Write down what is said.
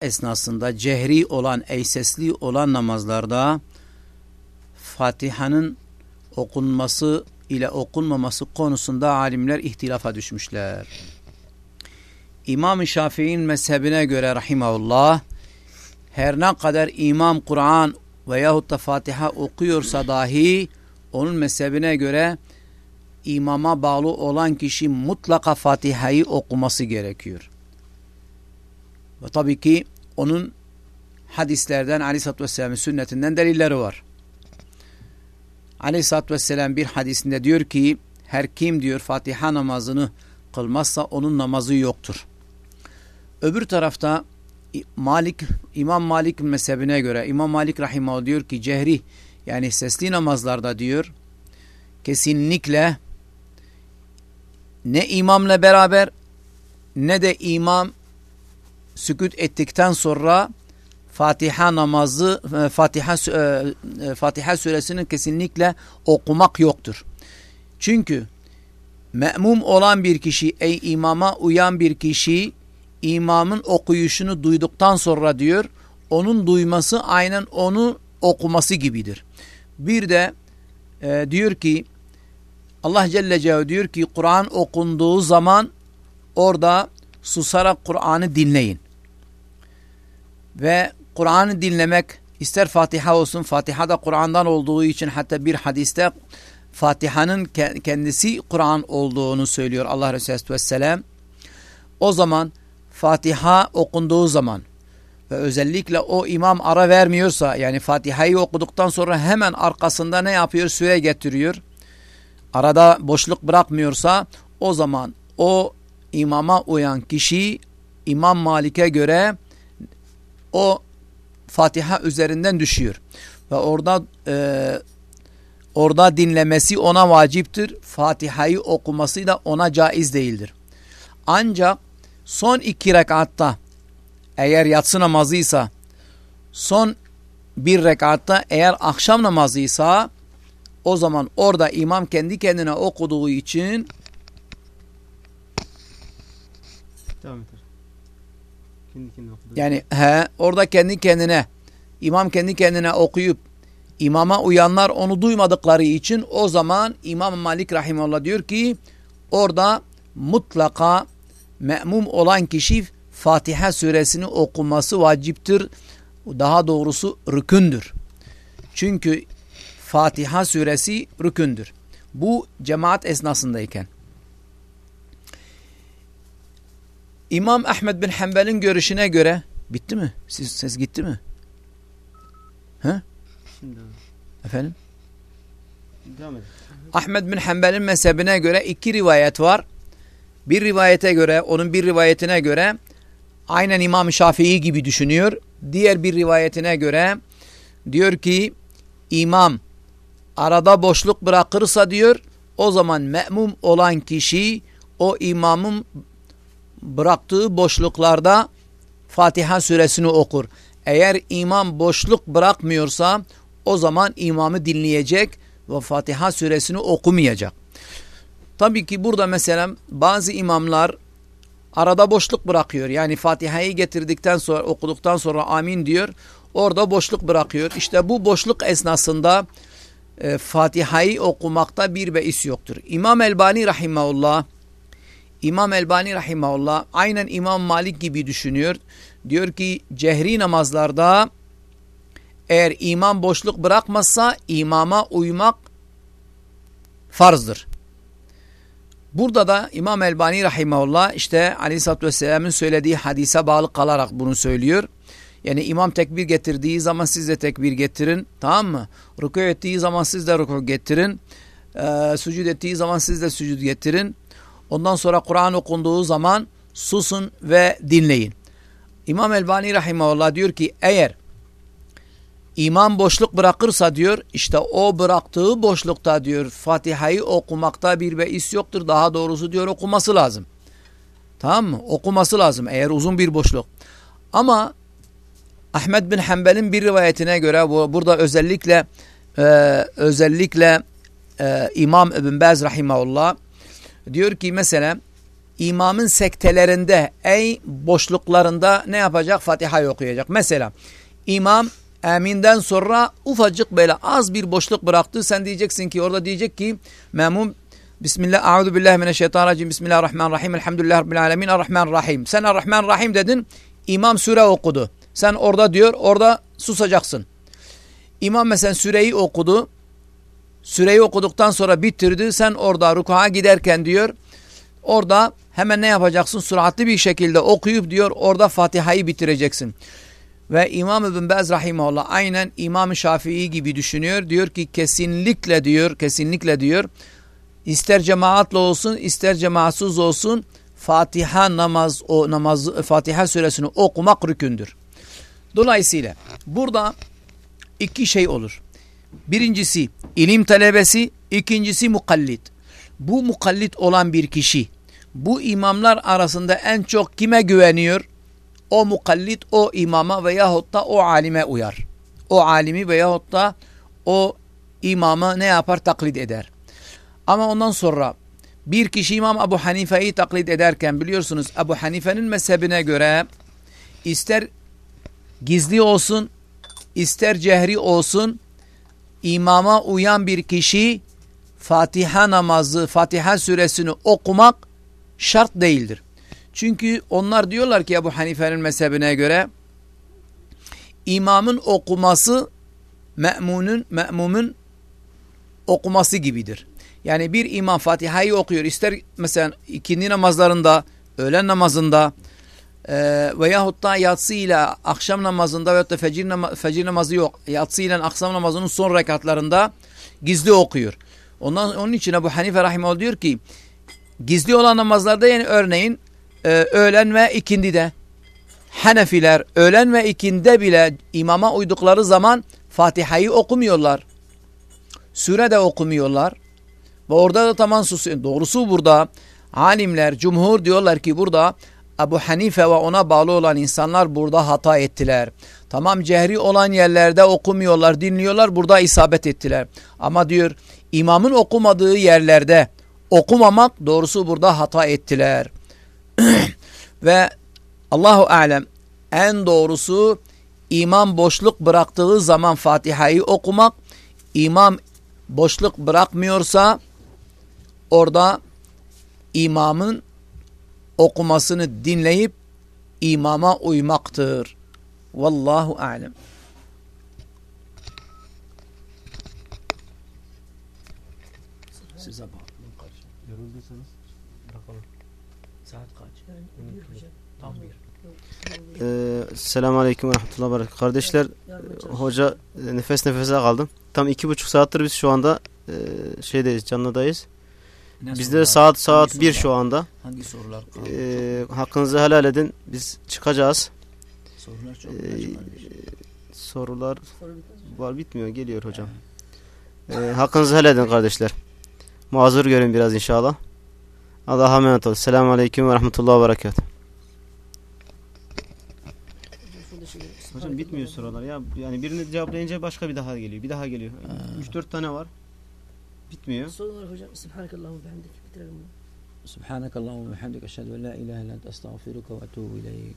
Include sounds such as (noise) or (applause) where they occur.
esnasında cehri olan, eysesli olan namazlarda Fatiha'nın okunması ile okunmaması konusunda alimler ihtilafa düşmüşler. İmam-ı Şafii'nin mezhebine göre rahimahullah her ne kadar imam Kur'an veyahut da Fatiha okuyorsa dahi onun mezhebine göre imama bağlı olan kişi mutlaka Fatiha'yı okuması gerekiyor. Ve tabii ki onun hadislerden Aleyhisselatü Vesselam'ın sünnetinden delilleri var. Aleyhisselatü Vesselam bir hadisinde diyor ki her kim diyor Fatiha namazını kılmazsa onun namazı yoktur. Öbür tarafta Malik İmam Malik mezhebine göre İmam Malik rahimahullah diyor ki cehri yani sesli namazlarda diyor kesinlikle ne imamla beraber ne de imam sükut ettikten sonra Fatiha namazı e, Fatiha e, e, Fatiha suresinin kesinlikle okumak yoktur. Çünkü me'mum olan bir kişi ey imama uyan bir kişi imamın okuyuşunu duyduktan sonra diyor onun duyması aynen onu okuması gibidir. Bir de e, diyor ki Allah Celle Celaluhu diyor ki Kur'an okunduğu zaman orada susarak Kur'an'ı dinleyin. Ve Kur'an'ı dinlemek ister Fatiha olsun Fatiha da Kur'an'dan olduğu için hatta bir hadiste Fatiha'nın kendisi Kur'an olduğunu söylüyor Allah Resulü Vesselam. O zaman Fatiha okunduğu zaman ve özellikle o imam ara vermiyorsa yani Fatiha'yı okuduktan sonra hemen arkasında ne yapıyor? Süre getiriyor. Arada boşluk bırakmıyorsa o zaman o imama uyan kişi İmam Malik'e göre o Fatiha üzerinden düşüyor. Ve orada e, orada dinlemesi ona vaciptir. Fatiha'yı okuması da ona caiz değildir. Ancak son iki rekatta eğer yatsı namazıysa son bir rekatta eğer akşam namazıysa o zaman orada imam kendi kendine okuduğu için yani he, orada kendi kendine imam kendi kendine okuyup imama uyanlar onu duymadıkları için o zaman İmam Malik Rahimullah diyor ki orada mutlaka me'mum olan kişi Fatiha suresini okuması vaciptir. Daha doğrusu rükündür. Çünkü Fatiha suresi rükündür. Bu cemaat esnasındayken. İmam Ahmed bin Hanbel'in görüşüne göre bitti mi? Siz, ses gitti mi? He? Şimdi. Efendim? Ahmed bin Hanbel'in mezhebine göre iki rivayet var. Bir rivayete göre, onun bir rivayetine göre aynen İmam Şafii gibi düşünüyor. Diğer bir rivayetine göre diyor ki imam arada boşluk bırakırsa diyor o zaman me'mum olan kişi o imamın bıraktığı boşluklarda Fatiha suresini okur. Eğer imam boşluk bırakmıyorsa o zaman imamı dinleyecek ve Fatiha suresini okumayacak. Tabii ki burada mesela bazı imamlar arada boşluk bırakıyor. Yani Fatiha'yı getirdikten sonra okuduktan sonra amin diyor. Orada boşluk bırakıyor. İşte bu boşluk esnasında e, Fatiha'yı okumakta bir beis yoktur. İmam Elbani rahimahullah İmam Elbani rahimahullah aynen İmam Malik gibi düşünüyor. Diyor ki cehri namazlarda eğer imam boşluk bırakmazsa imama uymak farzdır. Burada da İmam Elbani rahimahullah işte aleyhissalatü vesselamın söylediği hadise bağlı kalarak bunu söylüyor. Yani imam tekbir getirdiği zaman siz de tekbir getirin. Tamam mı? Ruku ettiği zaman siz de ruku getirin. Ee, sucud ettiği zaman siz de sucud getirin. Ondan sonra Kur'an okunduğu zaman susun ve dinleyin. İmam Elbani Rahimahullah diyor ki eğer imam boşluk bırakırsa diyor işte o bıraktığı boşlukta diyor Fatiha'yı okumakta bir beis yoktur. Daha doğrusu diyor okuması lazım. Tamam mı? Okuması lazım eğer uzun bir boşluk. Ama Ahmet bin Hanbel'in bir rivayetine göre bu, burada özellikle e, özellikle e, İmam İbn Baz rahimahullah diyor ki mesela imamın sektelerinde, ey boşluklarında ne yapacak? Fatiha'yı okuyacak. Mesela imam aminden sonra ufacık böyle az bir boşluk bıraktı. Sen diyeceksin ki orada diyecek ki memum Bismillah, A'udhu billahi mineşşeytanirracim. Bismillahirrahmanirrahim. Elhamdülillah Rabbil alemin. Errahmanirrahim. Sen Errahmanirrahim dedin. İmam süre okudu. Sen orada diyor, orada susacaksın. İmam mesela süreyi okudu. Süreyi okuduktan sonra bitirdi. Sen orada rukuğa giderken diyor, orada hemen ne yapacaksın? Süratli bir şekilde okuyup diyor, orada Fatiha'yı bitireceksin. Ve İmam İbn Baz Rahimahullah aynen İmam Şafii gibi düşünüyor. Diyor ki kesinlikle diyor, kesinlikle diyor, ister cemaatla olsun, ister cemaatsız olsun, Fatiha namaz o namaz Fatiha suresini okumak rükündür. Dolayısıyla burada iki şey olur. Birincisi ilim talebesi, ikincisi mukallit. Bu mukallit olan bir kişi bu imamlar arasında en çok kime güveniyor? O mukallit o imama veyahut da o alime uyar. O alimi veyahut da o imama ne yapar? Taklit eder. Ama ondan sonra bir kişi İmam Ebu Hanife'yi taklit ederken biliyorsunuz Ebu Hanife'nin mezhebine göre ister gizli olsun ister cehri olsun imama uyan bir kişi Fatiha namazı, Fatiha suresini okumak şart değildir. Çünkü onlar diyorlar ki Ebu Hanife'nin mezhebine göre imamın okuması me'munun, me'mumun okuması gibidir. Yani bir imam Fatiha'yı okuyor. İster mesela ikindi namazlarında, öğlen namazında e, veyahut da yatsı ile akşam namazında veyahut da fecir, nam fecir namazı yok. Yatsı ile akşam namazının son rekatlarında gizli okuyor. Ondan, onun için Ebu Hanife Rahimahullah diyor ki gizli olan namazlarda yani örneğin e, öğlen ve ikindide Hanefiler öğlen ve ikinde bile imama uydukları zaman Fatiha'yı okumuyorlar. Sure de okumuyorlar. Ve orada da tamam susuyor. Doğrusu burada alimler, cumhur diyorlar ki burada Ebu Hanife ve ona bağlı olan insanlar burada hata ettiler. Tamam cehri olan yerlerde okumuyorlar, dinliyorlar, burada isabet ettiler. Ama diyor imamın okumadığı yerlerde okumamak doğrusu burada hata ettiler. (clears throat) ve Allahu alem en doğrusu imam boşluk bıraktığı zaman Fatiha'yı okumak, imam boşluk bırakmıyorsa orada imamın okumasını dinleyip imama uymaktır. Vallahu alem. Size bağlı. Yorulduysanız bırakalım. Saat kaç? Tam bir. Ee, Selamun Aleyküm ve Rahmetullah Barakatuhu. Kardeşler, hoca e, nefes nefese kaldım. Tam iki buçuk saattir biz şu anda e, şeydeyiz, canlıdayız. Ne Bizde sorular? saat saat Hangi bir sorular? şu anda. Hangi sorular kaldı? E, hakkınızı helal edin. Biz çıkacağız. sorular çok Ee. Sorular var bitmiyor. Geliyor hocam. E, hakkınızı helal edin kardeşler. Mazur görün biraz inşallah. Allah'a emanet olun. Selamun Aleyküm ve Rahmetullah ve Berekatuhu. Hocam bitmiyor sorular ya. Yani birini cevaplayınca başka bir daha geliyor. Bir daha geliyor. Ha. 3-4 tane var. Bitmiyor. Soru var hocam. Subhanakallahumma ve bihamdik. Bitirelim bunu. Subhanakallahumma ve bihamdike eşhedü en la ilahe illa ente estağfiruke ve etûbü ileyk.